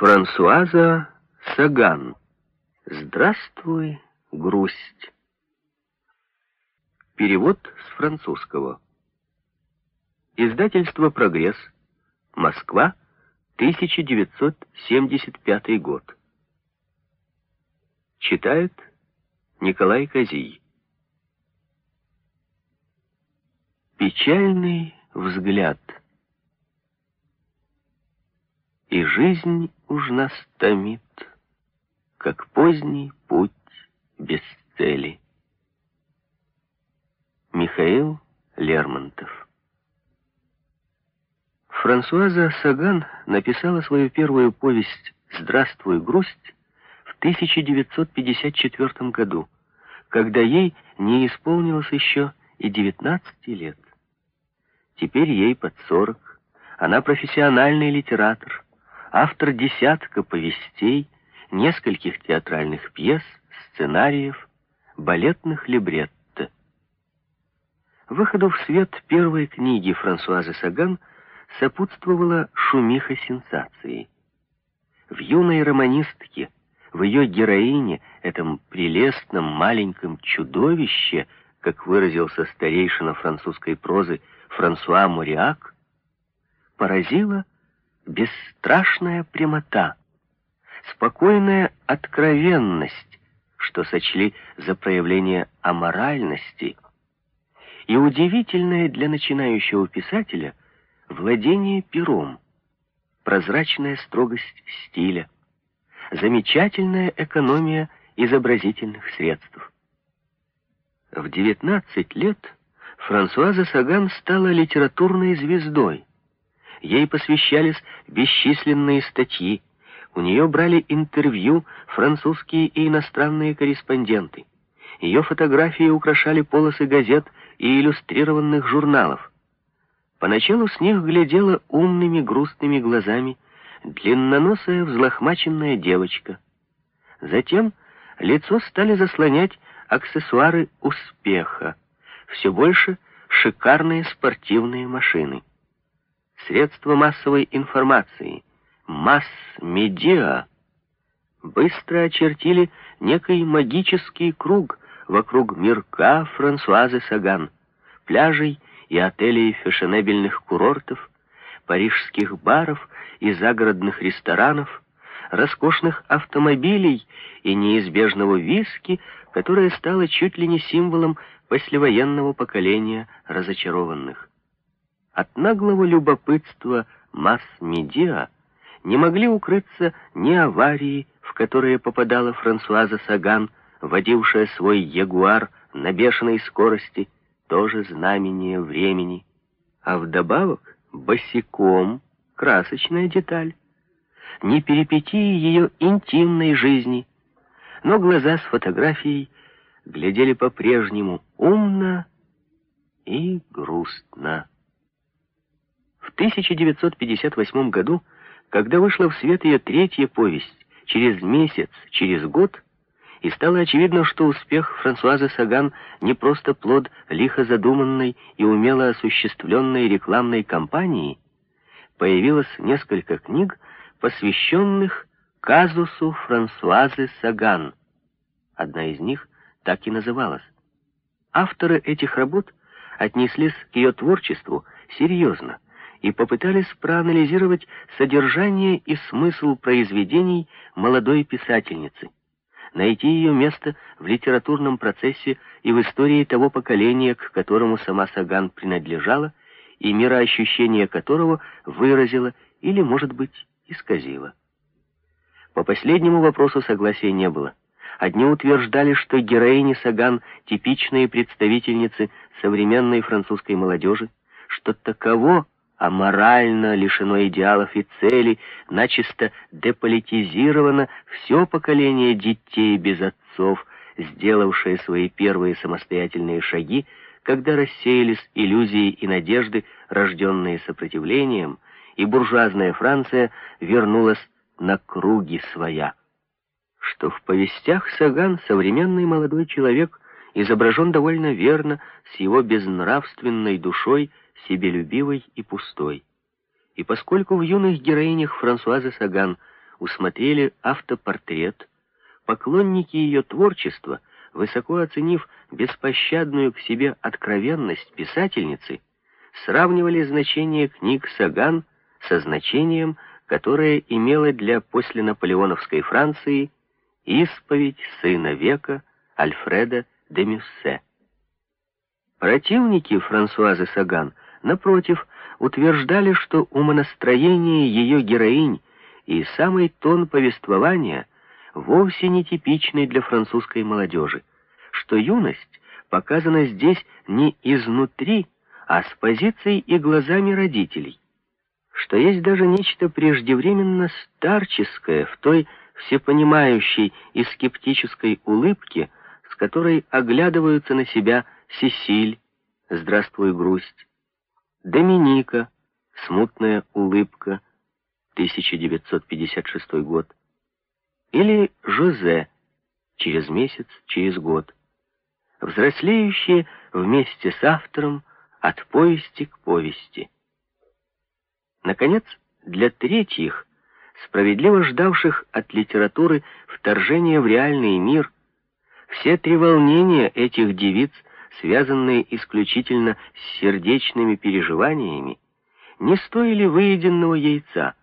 Франсуаза Саган. Здравствуй, грусть. Перевод с французского. Издательство «Прогресс», Москва, 1975 год. Читает Николай Козий. Печальный взгляд. И жизнь уж нас томит, как поздний путь без цели. Михаил Лермонтов Франсуаза Саган написала свою первую повесть «Здравствуй, грусть» в 1954 году, когда ей не исполнилось еще и 19 лет. Теперь ей под 40, она профессиональный литератор, автор десятка повестей, нескольких театральных пьес, сценариев, балетных либретто. Выходу в свет первой книги Франсуазы Саган сопутствовала шумиха сенсации. В юной романистке, в ее героине, этом прелестном маленьком чудовище, как выразился старейшина французской прозы Франсуа Муриак, поразила бесстрашная прямота, спокойная откровенность, что сочли за проявление аморальности, и удивительное для начинающего писателя владение пером, прозрачная строгость стиля, замечательная экономия изобразительных средств. В 19 лет Франсуаза Саган стала литературной звездой, Ей посвящались бесчисленные статьи, у нее брали интервью французские и иностранные корреспонденты. Ее фотографии украшали полосы газет и иллюстрированных журналов. Поначалу с них глядела умными грустными глазами длинноносая взлохмаченная девочка. Затем лицо стали заслонять аксессуары успеха, все больше шикарные спортивные машины средства массовой информации, масс-медиа, быстро очертили некий магический круг вокруг мирка Франсуазы Саган, пляжей и отелей фешенебельных курортов, парижских баров и загородных ресторанов, роскошных автомобилей и неизбежного виски, которое стало чуть ли не символом послевоенного поколения разочарованных. От наглого любопытства масс-медиа не могли укрыться ни аварии, в которые попадала Франсуаза Саган, водившая свой ягуар на бешеной скорости, тоже знамение времени, а вдобавок босиком красочная деталь, не перипетии ее интимной жизни, но глаза с фотографией глядели по-прежнему умно и грустно. В 1958 году, когда вышла в свет ее третья повесть «Через месяц, через год», и стало очевидно, что успех Франсуазы Саган не просто плод лихо задуманной и умело осуществленной рекламной кампании, появилось несколько книг, посвященных казусу Франсуазы Саган. Одна из них так и называлась. Авторы этих работ отнеслись к ее творчеству серьезно, и попытались проанализировать содержание и смысл произведений молодой писательницы, найти ее место в литературном процессе и в истории того поколения, к которому сама Саган принадлежала, и мироощущение которого выразила или, может быть, исказила. По последнему вопросу согласия не было. Одни утверждали, что героини Саган — типичные представительницы современной французской молодежи, что таково аморально, лишено идеалов и целей, начисто деполитизировано все поколение детей без отцов, сделавшее свои первые самостоятельные шаги, когда рассеялись иллюзии и надежды, рожденные сопротивлением, и буржуазная Франция вернулась на круги своя. Что в повестях Саган современный молодой человек изображен довольно верно с его безнравственной душой, себелюбивой и пустой. И поскольку в юных героинях Франсуазы Саган усмотрели автопортрет, поклонники ее творчества, высоко оценив беспощадную к себе откровенность писательницы, сравнивали значение книг Саган со значением, которое имело для посленаполеоновской Франции исповедь сына века Альфреда де Мюссе. Противники Франсуазы Саган, напротив, утверждали, что умонастроение ее героинь и самый тон повествования вовсе не типичный для французской молодежи, что юность показана здесь не изнутри, а с позицией и глазами родителей, что есть даже нечто преждевременно старческое в той всепонимающей и скептической улыбке, с которой оглядываются на себя Сесиль, «Здравствуй, грусть», Доминика, «Смутная улыбка», 1956 год, или Жозе, через месяц, через год, взрослеющие вместе с автором от повести к повести. Наконец, для третьих, справедливо ждавших от литературы вторжения в реальный мир, все три волнения этих девиц, связанные исключительно с сердечными переживаниями, не стоили выеденного яйца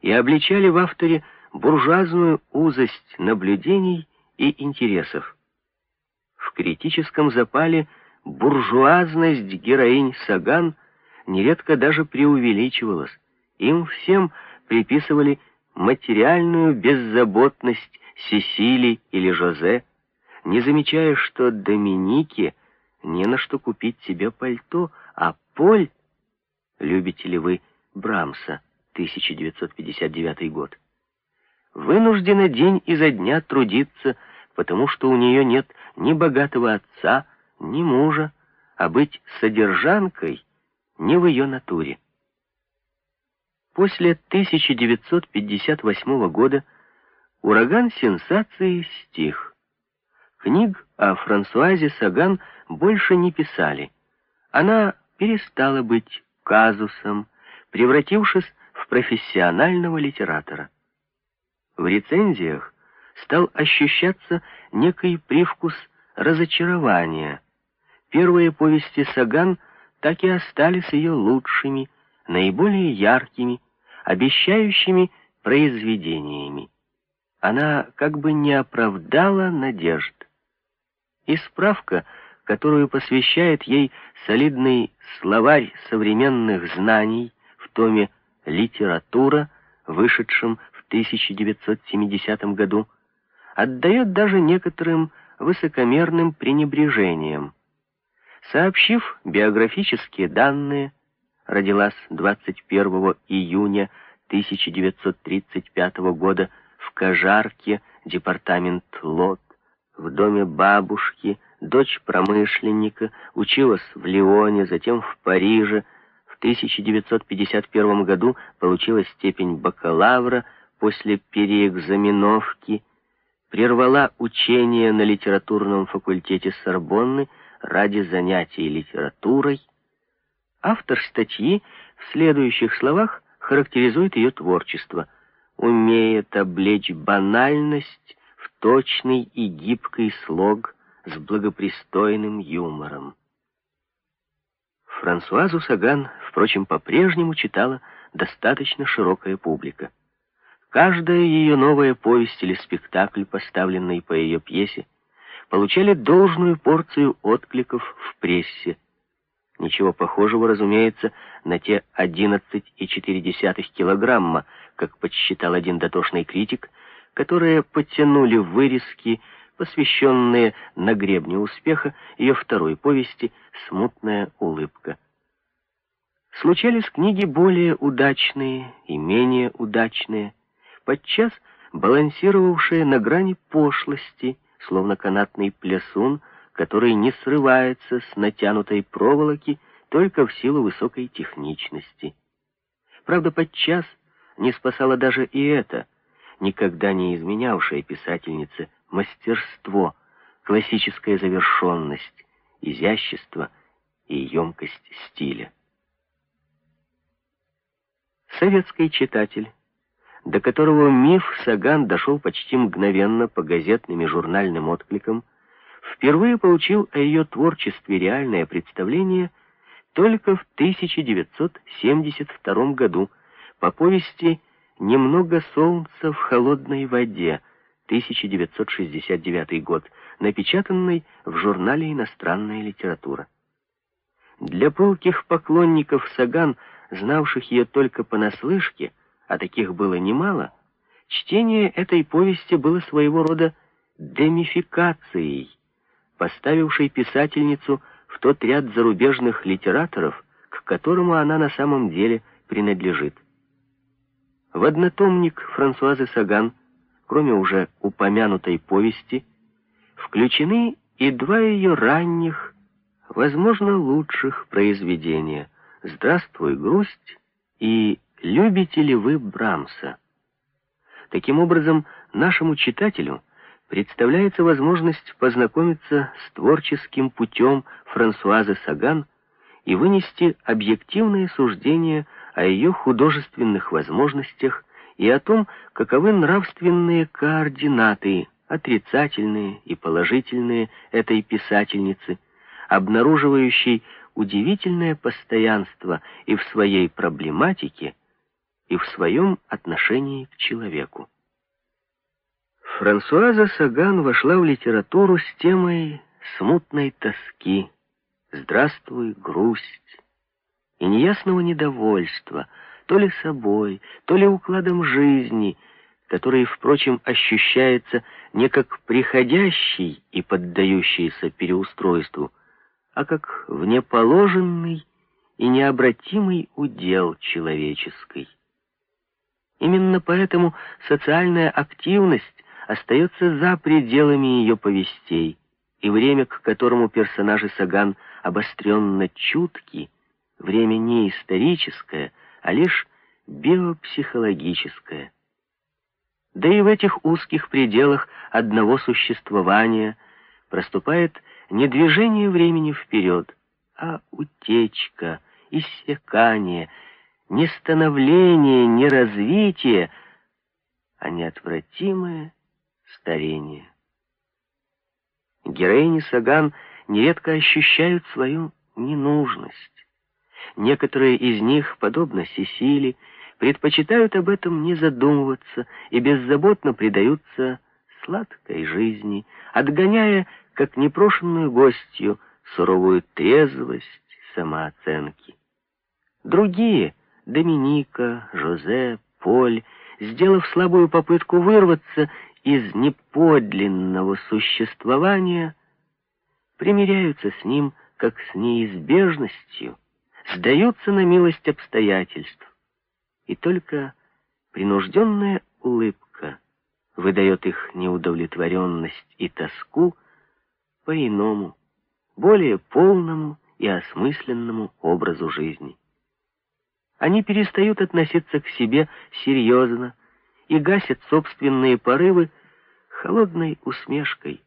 и обличали в авторе буржуазную узость наблюдений и интересов. В критическом запале буржуазность героинь Саган нередко даже преувеличивалась. Им всем приписывали материальную беззаботность Сесили или Жозе, не замечая, что Доминике не на что купить себе пальто, а Поль... Любите ли вы Брамса, 1959 год? Вынуждена день изо дня трудиться, потому что у нее нет ни богатого отца, ни мужа, а быть содержанкой не в ее натуре. После 1958 года ураган сенсации стих. Книг о Франсуазе Саган больше не писали. Она перестала быть казусом, превратившись в профессионального литератора. В рецензиях стал ощущаться некий привкус разочарования. Первые повести Саган так и остались ее лучшими, наиболее яркими, обещающими произведениями. Она как бы не оправдала надежд. И справка, которую посвящает ей солидный словарь современных знаний в томе «Литература», вышедшем в 1970 году, отдает даже некоторым высокомерным пренебрежением. Сообщив биографические данные, родилась 21 июня 1935 года в Кожарке, департамент Лот, в доме бабушки, дочь промышленника, училась в Лионе, затем в Париже. В 1951 году получила степень бакалавра после переэкзаменовки, прервала учение на литературном факультете Сорбонны ради занятий литературой, Автор статьи в следующих словах характеризует ее творчество, умеет облечь банальность точный и гибкий слог с благопристойным юмором. Франсуазу Саган, впрочем, по-прежнему читала достаточно широкая публика. Каждая ее новая повесть или спектакль, поставленный по ее пьесе, получали должную порцию откликов в прессе, Ничего похожего, разумеется, на те 11,4 килограмма, как подсчитал один дотошный критик, которые подтянули вырезки, посвященные на гребне успеха ее второй повести «Смутная улыбка». Случались книги более удачные и менее удачные, подчас балансировавшие на грани пошлости, словно канатный плясун — который не срывается с натянутой проволоки только в силу высокой техничности. Правда, подчас не спасало даже и это, никогда не изменявшее писательнице мастерство, классическая завершенность, изящество и емкость стиля. Советский читатель до которого миф Саган дошел почти мгновенно по газетным и журнальным откликам, впервые получил о ее творчестве реальное представление только в 1972 году по повести «Немного солнца в холодной воде» 1969 год, напечатанной в журнале «Иностранная литература». Для пылких поклонников Саган, знавших ее только понаслышке, а таких было немало, чтение этой повести было своего рода демификацией, поставившей писательницу в тот ряд зарубежных литераторов, к которому она на самом деле принадлежит. В однотомник Франсуазы Саган, кроме уже упомянутой повести, включены и два ее ранних, возможно, лучших произведения «Здравствуй, грусть» и «Любите ли вы Брамса?». Таким образом, нашему читателю представляется возможность познакомиться с творческим путем Франсуазы Саган и вынести объективное суждение о ее художественных возможностях и о том, каковы нравственные координаты, отрицательные и положительные этой писательницы, обнаруживающей удивительное постоянство и в своей проблематике, и в своем отношении к человеку. Франсуаза Саган вошла в литературу с темой смутной тоски, «Здравствуй, грусть» и неясного недовольства, то ли собой, то ли укладом жизни, который, впрочем, ощущается не как приходящий и поддающийся переустройству, а как внеположенный и необратимый удел человеческий. Именно поэтому социальная активность остается за пределами ее повестей, и время, к которому персонажи Саган обостренно чутки, время не историческое, а лишь биопсихологическое. Да и в этих узких пределах одного существования проступает не движение времени вперед, а утечка, иссякание, не становление, не развитие, а неотвратимое старение. Героини Саган нередко ощущают свою ненужность. Некоторые из них, подобно Сесили, предпочитают об этом не задумываться и беззаботно предаются сладкой жизни, отгоняя, как непрошенную гостью, суровую трезвость самооценки. Другие, Доминика, Жозе, Поль, сделав слабую попытку вырваться из неподлинного существования, примиряются с ним, как с неизбежностью, сдаются на милость обстоятельств. И только принужденная улыбка выдает их неудовлетворенность и тоску по иному, более полному и осмысленному образу жизни. Они перестают относиться к себе серьезно и гасят собственные порывы холодной усмешкой.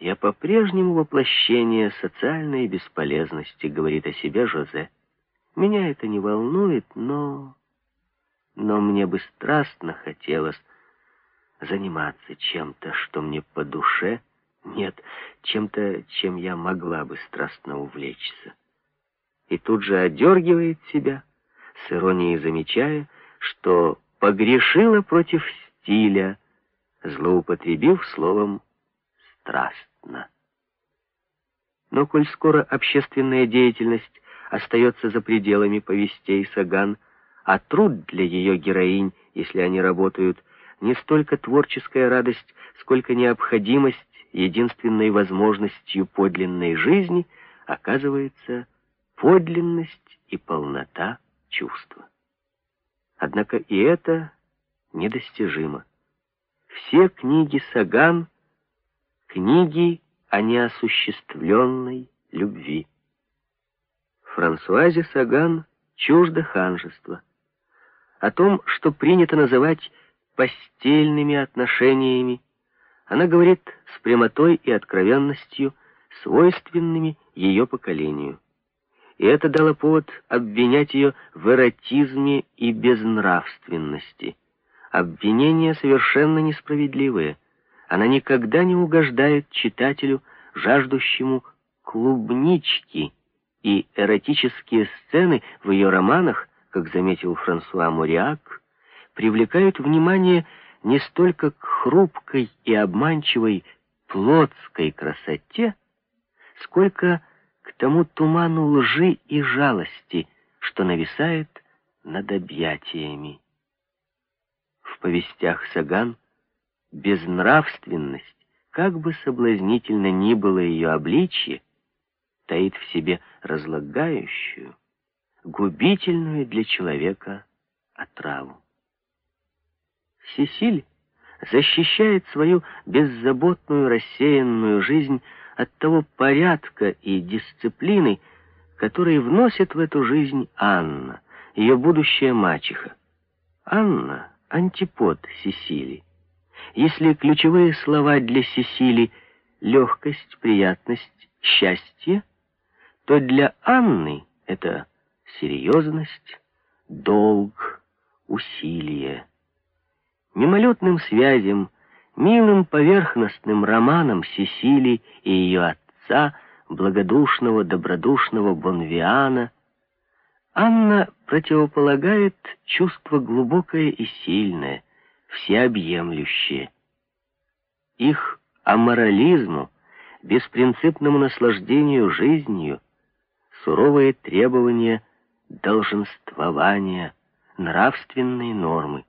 «Я по-прежнему воплощение социальной бесполезности», — говорит о себе Жозе. «Меня это не волнует, но... но мне бы страстно хотелось заниматься чем-то, что мне по душе, нет, чем-то, чем я могла бы страстно увлечься». И тут же одергивает себя, с иронией замечая, что погрешила против стиля, злоупотребив словом «страстно». Но коль скоро общественная деятельность остается за пределами повестей Саган, а труд для ее героинь, если они работают, не столько творческая радость, сколько необходимость, единственной возможностью подлинной жизни, оказывается подлинность и полнота чувства. Однако и это недостижимо. Все книги Саган — книги о неосуществленной любви. Франсуазе Саган чуждо ханжество. О том, что принято называть постельными отношениями, она говорит с прямотой и откровенностью, свойственными ее поколению и это дало повод обвинять ее в эротизме и безнравственности, обвинения совершенно несправедливые. Она никогда не угождает читателю, жаждущему клубнички, и эротические сцены в ее романах, как заметил Франсуа Мориак, привлекают внимание не столько к хрупкой и обманчивой плотской красоте, сколько к тому туману лжи и жалости, что нависает над объятиями. В повестях Саган безнравственность, как бы соблазнительно ни было ее обличье, таит в себе разлагающую, губительную для человека отраву. Сесиль защищает свою беззаботную рассеянную жизнь от того порядка и дисциплины, которые вносит в эту жизнь Анна, ее будущая мачеха. Анна — антипод Сесили. Если ключевые слова для Сесили — легкость, приятность, счастье, то для Анны это серьезность, долг, усилие. Мимолетным связям, милым поверхностным романам Сесили и ее отца, благодушного, добродушного Бонвиана, Анна противополагает чувство глубокое и сильное, всеобъемлющее. Их аморализму, беспринципному наслаждению жизнью, суровые требования долженствования, нравственные нормы.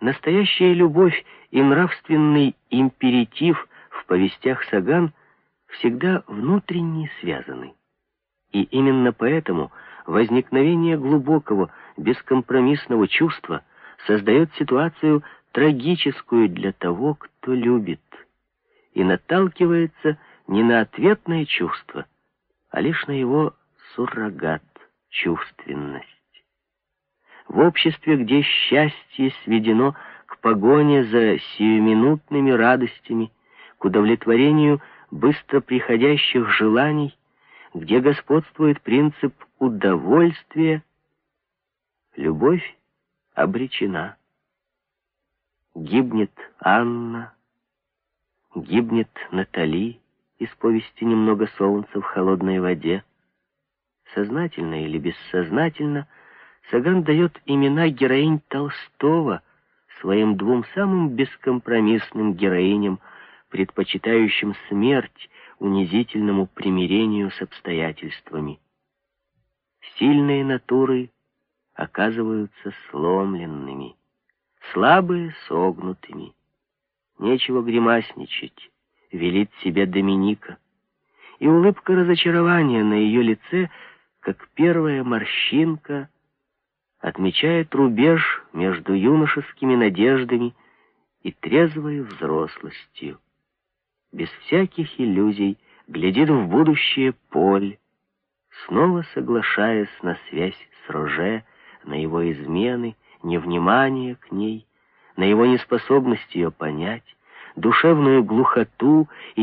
Настоящая любовь и нравственный императив в повестях Саган всегда внутренне связаны. И именно поэтому возникновение глубокого, бескомпромиссного чувства создает ситуацию трагическую для того, кто любит, и наталкивается не на ответное чувство, а лишь на его суррогат, чувственность. В обществе, где счастье сведено к погоне за сиюминутными радостями, к удовлетворению быстро приходящих желаний, где господствует принцип удовольствия, любовь обречена. Гибнет Анна, гибнет Натали из повести «Немного солнца в холодной воде». Сознательно или бессознательно – Саган дает имена героинь Толстого своим двум самым бескомпромиссным героиням, предпочитающим смерть унизительному примирению с обстоятельствами. Сильные натуры оказываются сломленными, слабые — согнутыми. Нечего гримасничать, велит себе Доминика. И улыбка разочарования на ее лице, как первая морщинка — отмечает рубеж между юношескими надеждами и трезвой взрослостью. Без всяких иллюзий глядит в будущее Поль, снова соглашаясь на связь с Роже, на его измены, невнимание к ней, на его неспособность ее понять, душевную глухоту и